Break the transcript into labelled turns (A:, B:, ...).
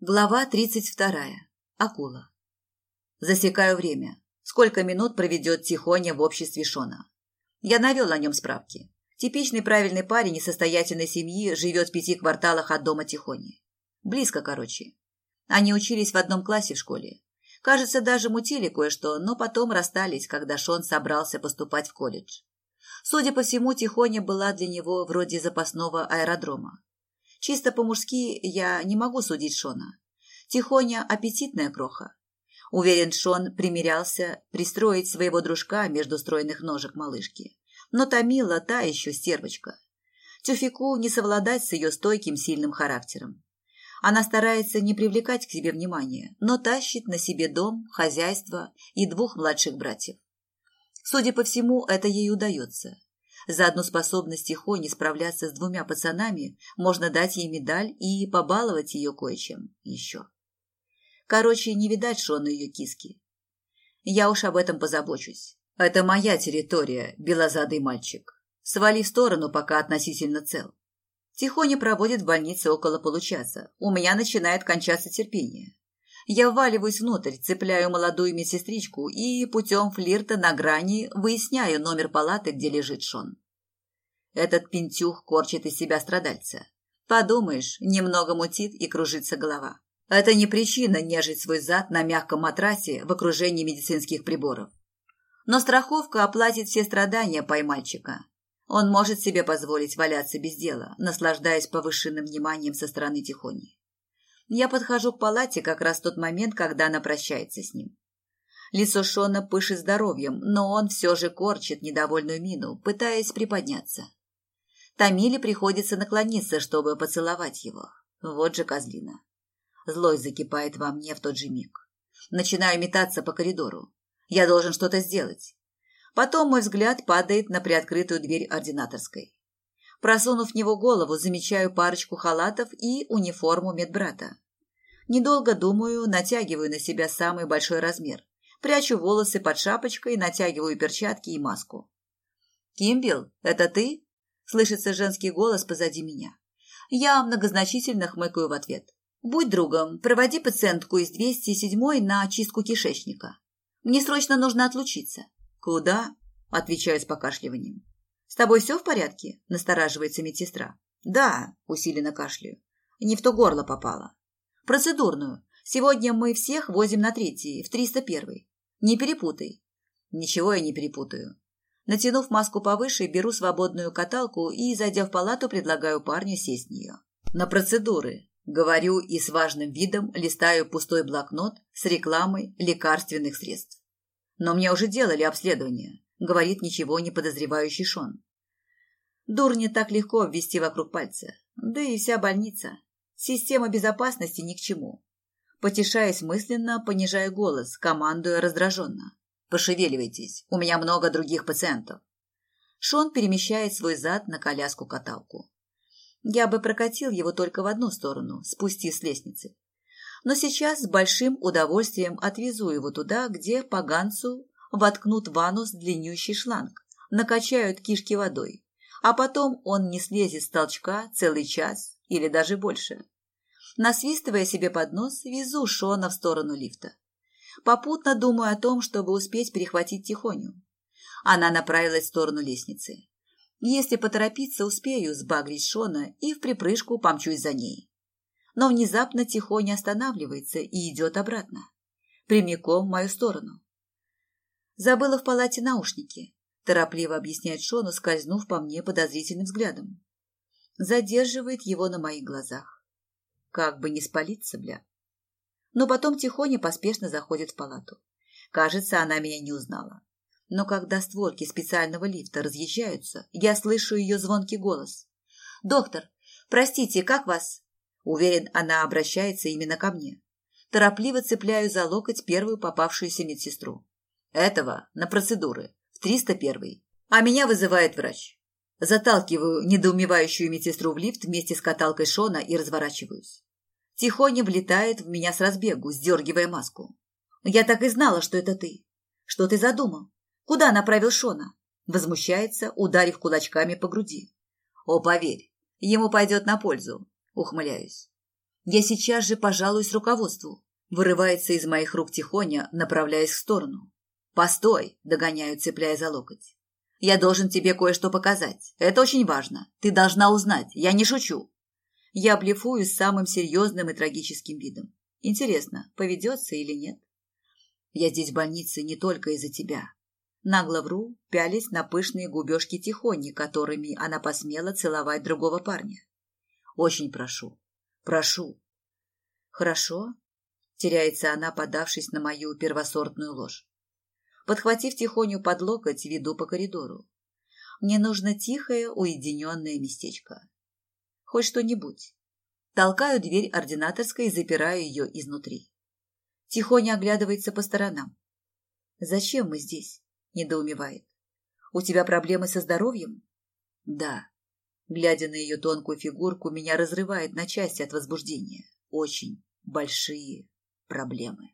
A: Глава тридцать вторая. Акула. Засекаю время. Сколько минут проведет Тихоня в обществе Шона. Я навел о нем справки. Типичный правильный парень из состоятельной семьи живет в пяти кварталах от дома Тихони. Близко, короче. Они учились в одном классе в школе. Кажется, даже мутили кое-что, но потом расстались, когда Шон собрался поступать в колледж. Судя по всему, Тихоня была для него вроде запасного аэродрома. Чисто по-мужски я не могу судить Шона. Тихоня аппетитная кроха. Уверен, Шон примерялся пристроить своего дружка между стройных ножек малышки. Но Тамила та еще стервочка. Тюфику не совладать с ее стойким сильным характером. Она старается не привлекать к себе внимания, но тащит на себе дом, хозяйство и двух младших братьев. Судя по всему, это ей удается. За одну способность Тихони справляться с двумя пацанами можно дать ей медаль и побаловать ее кое-чем еще. Короче, не видать Шону ее киски. Я уж об этом позабочусь. Это моя территория, белозадый мальчик. Свали в сторону, пока относительно цел. Тихоня проводит в больнице около получаса. У меня начинает кончаться терпение. Я вваливаюсь внутрь, цепляю молодую медсестричку и путем флирта на грани выясняю номер палаты, где лежит Шон. Этот пентюх корчит из себя страдальца. Подумаешь, немного мутит и кружится голова. Это не причина нежить свой зад на мягком матрасе в окружении медицинских приборов. Но страховка оплатит все страдания поймальчика. Он может себе позволить валяться без дела, наслаждаясь повышенным вниманием со стороны Тихони. Я подхожу к палате как раз в тот момент, когда она прощается с ним. Лицо Шона пышет здоровьем, но он все же корчит недовольную мину, пытаясь приподняться. Тамиле приходится наклониться, чтобы поцеловать его. Вот же козлина. Злость закипает во мне в тот же миг. Начинаю метаться по коридору. Я должен что-то сделать. Потом мой взгляд падает на приоткрытую дверь ординаторской. Просунув в него голову, замечаю парочку халатов и униформу медбрата. Недолго думаю, натягиваю на себя самый большой размер. Прячу волосы под шапочкой, натягиваю перчатки и маску. «Кимбел, это ты?» – слышится женский голос позади меня. Я многозначительно хмыкаю в ответ. «Будь другом, проводи пациентку из 207 на очистку кишечника. Мне срочно нужно отлучиться». «Куда?» – отвечаю с покашливанием. «С тобой все в порядке?» – настораживается медсестра. «Да», – усиленно кашляю. «Не в то горло попало». «Процедурную. Сегодня мы всех возим на третий, в 301. Не перепутай». «Ничего я не перепутаю». Натянув маску повыше, беру свободную каталку и, зайдя в палату, предлагаю парню сесть в нее. «На процедуры», – говорю и с важным видом листаю пустой блокнот с рекламой лекарственных средств. «Но мне уже делали обследование говорит ничего не подозревающий Шон. Дурни так легко ввести вокруг пальца. Да и вся больница. Система безопасности ни к чему. Потешаясь мысленно, понижая голос, командуя раздраженно. «Пошевеливайтесь, у меня много других пациентов». Шон перемещает свой зад на коляску-каталку. Я бы прокатил его только в одну сторону, спустив с лестницы. Но сейчас с большим удовольствием отвезу его туда, где поганцу воткнут в анус длиннющий шланг, накачают кишки водой, а потом он не слезет с толчка целый час или даже больше. Насвистывая себе под нос, везу Шона в сторону лифта. Попутно думаю о том, чтобы успеть перехватить Тихоню. Она направилась в сторону лестницы. Если поторопиться, успею сбагрить Шона и в припрыжку помчусь за ней. Но внезапно Тихоня останавливается и идет обратно. Прямиком в мою сторону. Забыла в палате наушники. Торопливо объясняет Шону, скользнув по мне подозрительным взглядом. Задерживает его на моих глазах. Как бы не спалиться, бля. Но потом тихоня поспешно заходит в палату. Кажется, она меня не узнала. Но когда створки специального лифта разъезжаются, я слышу ее звонкий голос. «Доктор, простите, как вас?» Уверен, она обращается именно ко мне. Торопливо цепляю за локоть первую попавшуюся медсестру. Этого на процедуры. В 301. А меня вызывает врач. Заталкиваю недоумевающую медсестру в лифт вместе с каталкой Шона и разворачиваюсь. Тихоня влетает в меня с разбегу, сдергивая маску. «Я так и знала, что это ты. Что ты задумал? Куда направил Шона?» Возмущается, ударив кулачками по груди. «О, поверь, ему пойдет на пользу», — ухмыляюсь. Я сейчас же пожалуюсь руководству. Вырывается из моих рук тихоня, направляясь в сторону. «Постой!» – догоняю, цепляя за локоть. «Я должен тебе кое-что показать. Это очень важно. Ты должна узнать. Я не шучу». Я блефую с самым серьезным и трагическим видом. Интересно, поведется или нет? Я здесь в больнице не только из-за тебя. Нагло вру, пялись на пышные губежки тихони, которыми она посмела целовать другого парня. Очень прошу. Прошу. Хорошо. Теряется она, подавшись на мою первосортную ложь. Подхватив тихоню под локоть, веду по коридору. Мне нужно тихое, уединенное местечко. Хоть что-нибудь. Толкаю дверь ординаторской и запираю ее изнутри. Тихоня оглядывается по сторонам. «Зачем мы здесь?» – недоумевает. «У тебя проблемы со здоровьем?» «Да». Глядя на ее тонкую фигурку, меня разрывает на части от возбуждения. Очень большие проблемы.